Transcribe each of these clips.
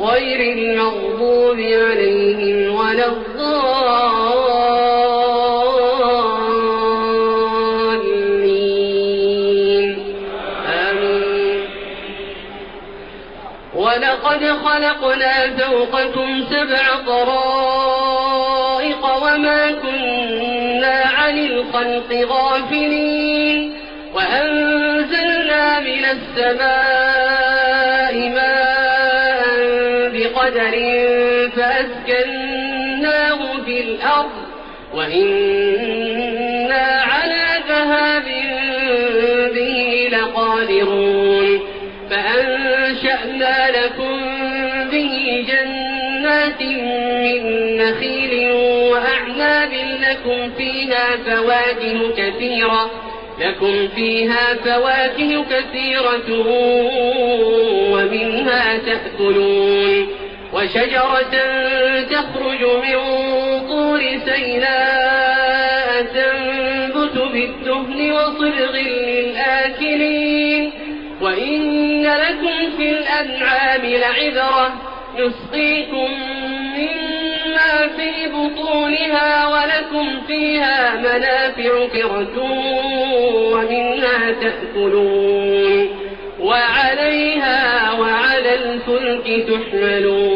غير المغضوب عليهم ولا الضالين. آمين. ولقد خلقنا فوقكم سبع طرائق وما كنا عن الخلق غافلين. وأنزلنا من السماء وإنا على ذهاب به لقادرون فأنشأنا لكم به جنات من نخيل وأعناب لكم فيها فواكه كثيرة لكم فيها فواكه كثيرة ومنها تأكلون وشجرة تخرج من طور سيلاء تنبت بالدهن وصبغ للآكلين وإن لكم في الأنعام لعبرة نسقيكم مما في بطونها ولكم فيها منافع كرة ومنها تأكلون وعليها وعلى الفلك تحملون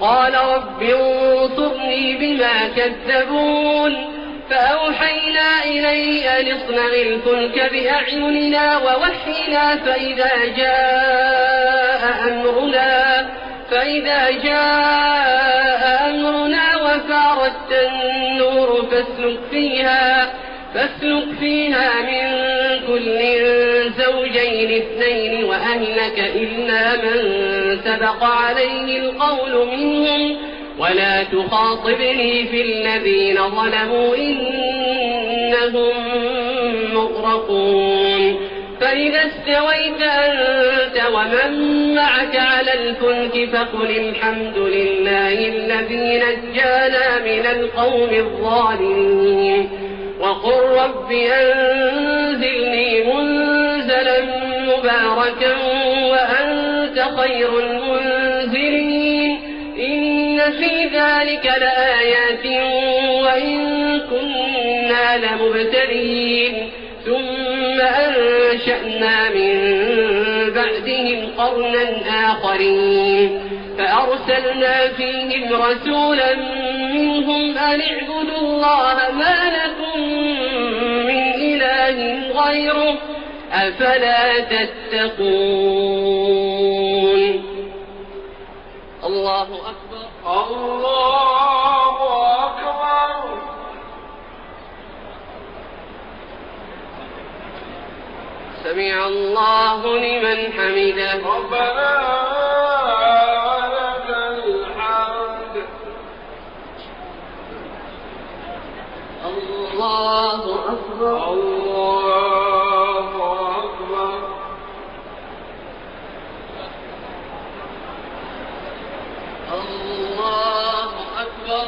قال رب انصرني بما كذبون فأوحينا إليه أن اصنع الفلك بأعيننا ووحينا فإذا جاء أمرنا فإذا جاء أمرنا وفارت النور فاسلك فيها فاسلك فيها من كل زوجين اثنين وأهلك إلا من سبق عليه القول منهم. ولا تخاطبني في الذين ظلموا إنهم مغرقون. فإذا استويت أنت ومن معك على الفلك فقل الحمد لله الذي نجانا من القوم الظالمين. وقل رب أنزلني منزلا مباركا وأنت خير المنزلين. إن في ذلك لآيات وإن كنا لمبتلين. ثم أنشأنا من بعدهم قرنا آخرين. فأرسلنا فيهم رسولا منهم أن اعبدوا الله ما لكم من إله غيره. أفلا تتقون. الله أكبر. الله أكبر. سمع الله لمن حمده. ربنا ولك الحمد. الله أكبر. الله أكبر الله أكبر الله أكبر الله أكبر الله أكبر الله أكبر الله أكبر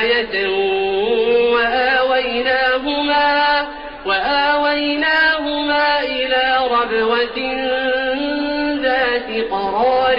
آية وآويناهما, وآويناهما إلى ربوة ذات قرار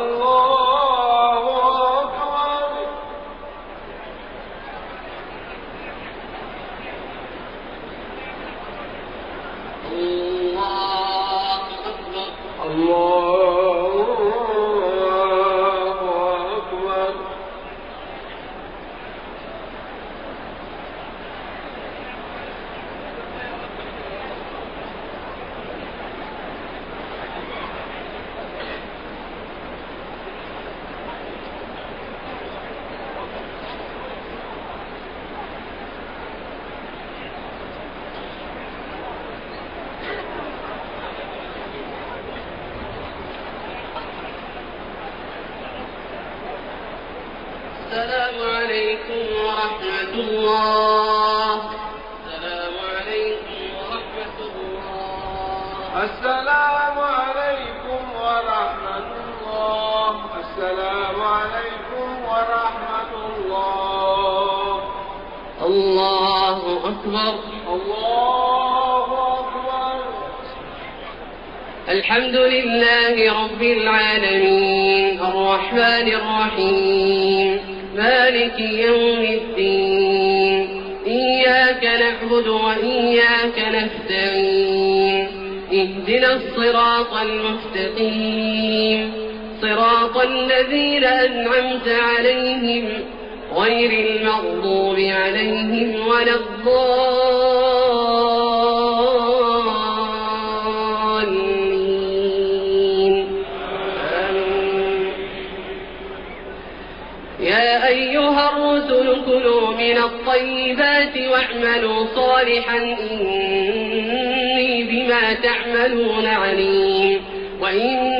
الله صراط الذين أنعمت عليهم غير المغضوب عليهم ولا الضالين آمين. يا أيها الرسل كلوا من الطيبات واعملوا صالحا إني بما تعملون عليم وإن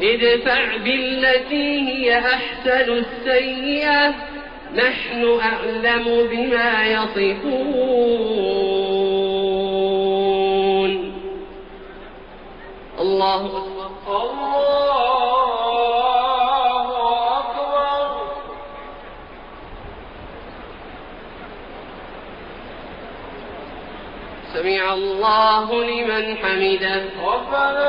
ادفع بالتي هي أحسن السيئة. نحن أعلم بما يصفون. الله أكبر. الله أكبر سمع الله لمن حمده. ربنا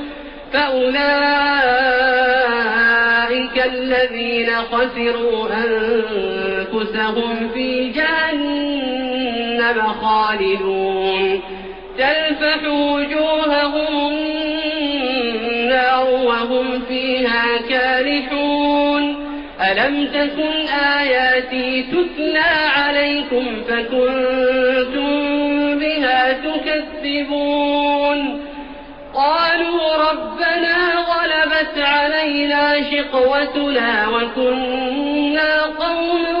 فأولئك الذين خسروا أنفسهم في جهنم خالدون. تلفح وجوههم النار وهم فيها كالحون ألم تكن آياتي تتلى عليكم فكنتم بها تكذبون؟ قالوا ربنا غلبت علينا شقوتنا وكنا قوما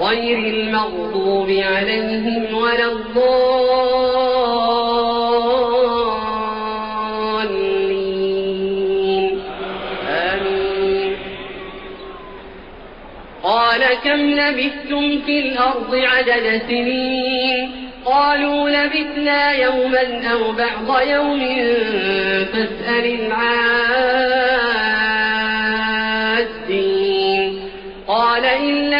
غير المغضوب عليهم ولا الضالين. آمين. قال كم لبثتم في الأرض عدد سنين؟ قالوا لبثنا يوما أو بعض يوم فاسأل العادين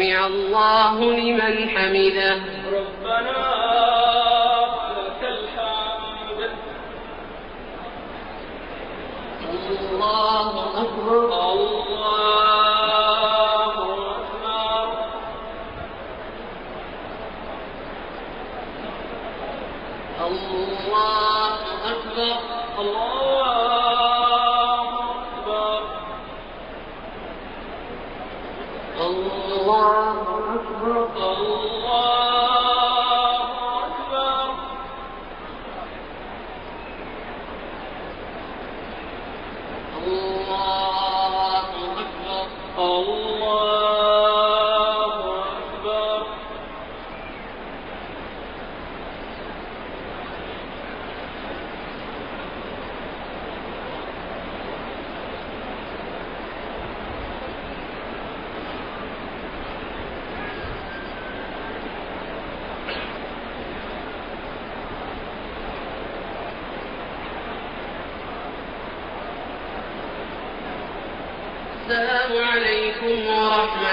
سمع الله لمن حمده. ربنا لك الحمد. الله أكبر الله أكبر الله أكبر الله أكبر الله أكبر الله أكبر الله أكبر الله أكبر السلام عليكم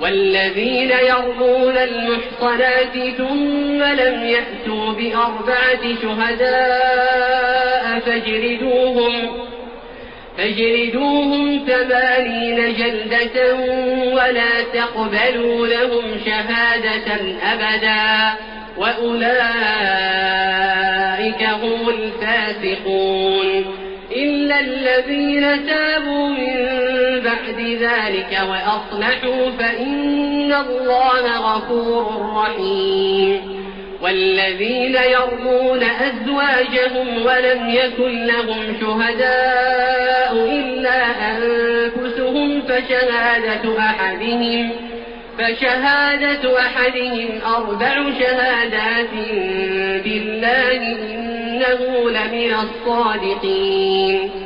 والذين يرمون المحصنات ثم لم يأتوا بأربعة شهداء فاجلدوهم فاجلدوهم ثمانين جلدة ولا تقبلوا لهم شهادة أبدا وأولئك هم الفاسقون إلا الذين تابوا من بعد ذلك وأصلحوا فإن الله غفور رحيم. والذين يرمون أزواجهم ولم يكن لهم شهداء إلا أنفسهم فشهادة أحدهم فشهادة أحدهم أربع شهادات بالله إنه لمن الصادقين.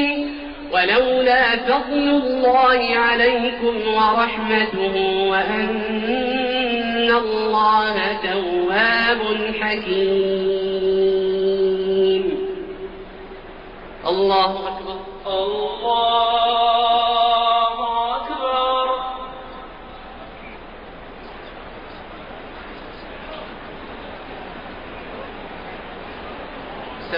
ولولا فضل الله عليكم ورحمته وأن الله تواب حكيم. الله أكبر. الله أكبر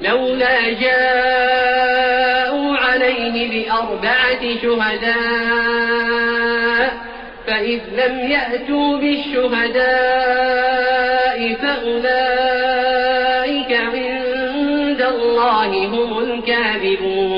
لولا جاءوا عليه بأربعة شهداء فإذ لم يأتوا بالشهداء فأولئك عند الله هم الكاذبون.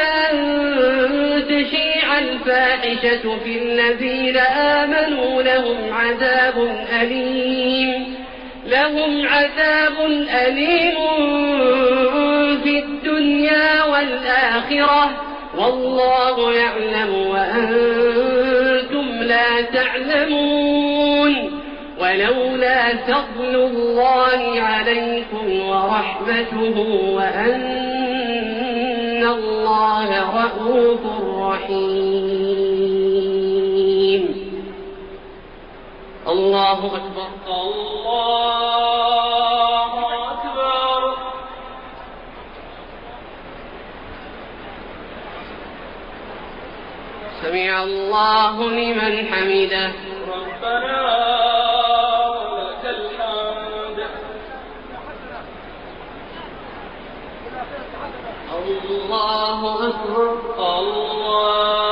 أن تشيع الفاحشة في الذين آمنوا لهم عذاب أليم. لهم عذاب أليم في الدنيا والآخرة. والله يعلم وأنتم لا تعلمون. ولولا فضل الله عليكم ورحمته إن الله رَءُوفٌ رحيم. الله أكبر. الله أكبر. سمع الله لمن حمده. ربنا الله أكبر. الله